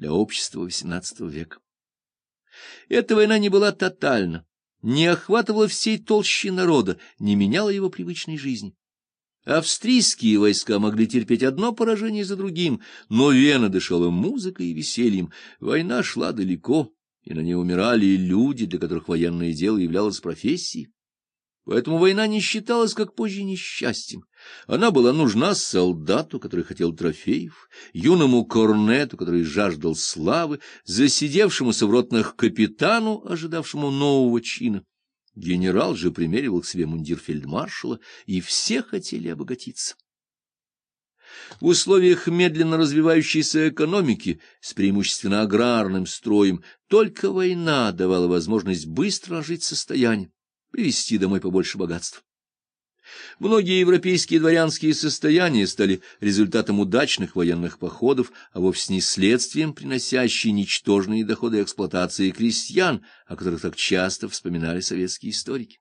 для общества XVIII века. Эта война не была тотальна, не охватывала всей толщи народа, не меняла его привычной жизни. Австрийские войска могли терпеть одно поражение за другим, но Вена дышала музыкой и весельем. Война шла далеко, и на ней умирали люди, для которых военное дело являлось профессией. Поэтому война не считалась, как позже, несчастьем. Она была нужна солдату, который хотел трофеев, юному корнету, который жаждал славы, засидевшемуся в ротных капитану, ожидавшему нового чина. Генерал же примеривал к себе мундир фельдмаршала, и все хотели обогатиться. В условиях медленно развивающейся экономики с преимущественно аграрным строем только война давала возможность быстро нажить состояние привезти домой побольше богатств. Многие европейские дворянские состояния стали результатом удачных военных походов, а вовсе не следствием, приносящей ничтожные доходы эксплуатации крестьян, о которых так часто вспоминали советские историки.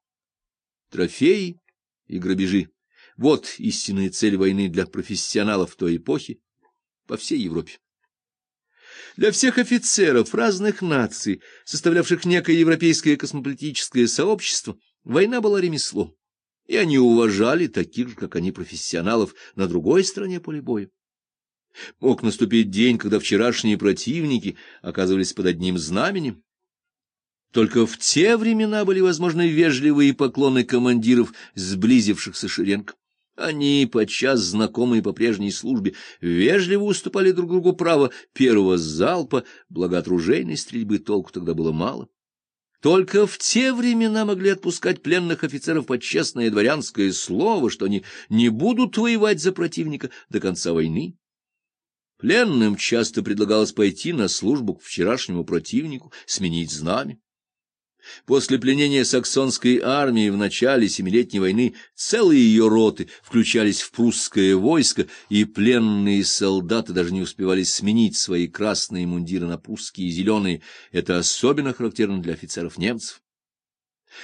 Трофеи и грабежи — вот истинная цель войны для профессионалов той эпохи по всей Европе. Для всех офицеров разных наций, составлявших некое европейское космополитическое сообщество, война была ремеслом, и они уважали таких же, как они, профессионалов на другой стороне поля боя. Мог наступить день, когда вчерашние противники оказывались под одним знаменем. Только в те времена были возможны вежливые поклоны командиров, сблизившихся шеренг. Они, подчас знакомые по прежней службе, вежливо уступали друг другу право первого залпа, благо от ружейной стрельбы толку тогда было мало. Только в те времена могли отпускать пленных офицеров под честное дворянское слово, что они не будут воевать за противника до конца войны. Пленным часто предлагалось пойти на службу к вчерашнему противнику, сменить знамя. После пленения саксонской армии в начале Семилетней войны целые ее роты включались в прусское войско, и пленные солдаты даже не успевали сменить свои красные мундиры на прусские и зеленые. Это особенно характерно для офицеров немцев.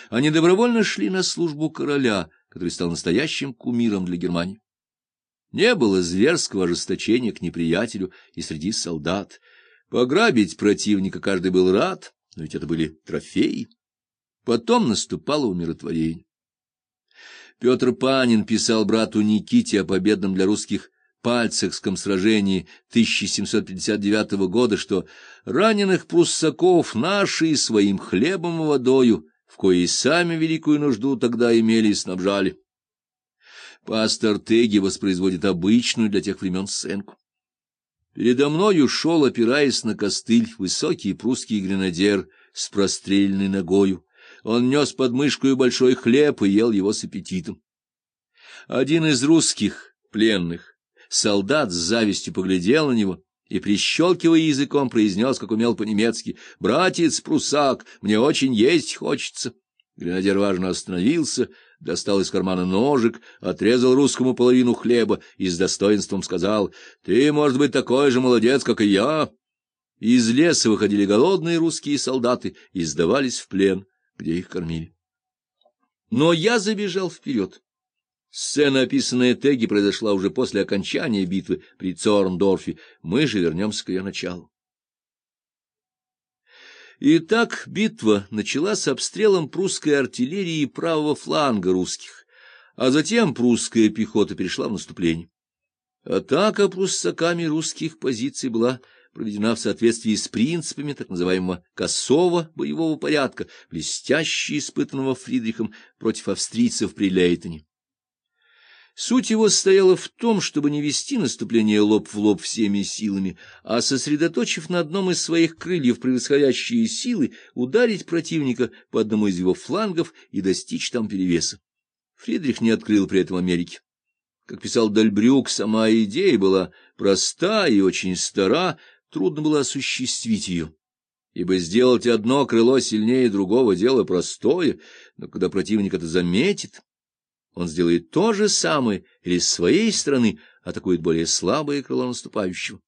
Они добровольно шли на службу короля, который стал настоящим кумиром для Германии. Не было зверского ожесточения к неприятелю и среди солдат. Пограбить противника каждый был рад, но ведь это были трофеи. Потом наступало умиротворение. Петр Панин писал брату Никите о победном для русских Пальцехском сражении 1759 года, что раненых пруссаков наши своим хлебом и водою, в коей сами великую нужду тогда имели и снабжали. Пастор Теги воспроизводит обычную для тех времен сценку. Передо мною шел, опираясь на костыль, высокий прусский гренадер с простреленной ногою. Он нес под мышкой большой хлеб и ел его с аппетитом. Один из русских пленных солдат с завистью поглядел на него и, прищелкивая языком, произнес, как умел по-немецки, «Братец, прусак, мне очень есть хочется». Гренадер важно остановился, достал из кармана ножик, отрезал русскому половину хлеба и с достоинством сказал, «Ты, может быть, такой же молодец, как и я». Из леса выходили голодные русские солдаты и сдавались в плен, где их кормили. Но я забежал вперед. Сцена, описанная Теги, произошла уже после окончания битвы при Цорндорфе. Мы же вернемся к ее началу. Итак, битва началась с обстрелом прусской артиллерии правого фланга русских, а затем прусская пехота перешла в наступление. Атака пруссаками русских позиций была проведена в соответствии с принципами так называемого косого боевого порядка, блестяще испытанного Фридрихом против австрийцев при Лейтоне. Суть его состояла в том, чтобы не вести наступление лоб в лоб всеми силами, а, сосредоточив на одном из своих крыльев превосходящие силы, ударить противника по одному из его флангов и достичь там перевеса. Фридрих не открыл при этом Америки. Как писал Дальбрюк, сама идея была проста и очень стара, трудно было осуществить ее. Ибо сделать одно крыло сильнее другого — дело простое, но когда противник это заметит, он сделает то же самое или с своей стороны атакует более слабое крыло наступающего.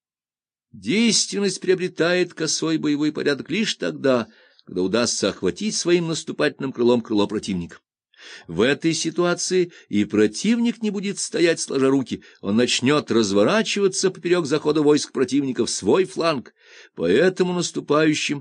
Действенность приобретает косой боевой порядок лишь тогда, когда удастся охватить своим наступательным крылом крыло противника. В этой ситуации и противник не будет стоять сложа руки, он начнет разворачиваться поперек захода войск противника в свой фланг, поэтому наступающим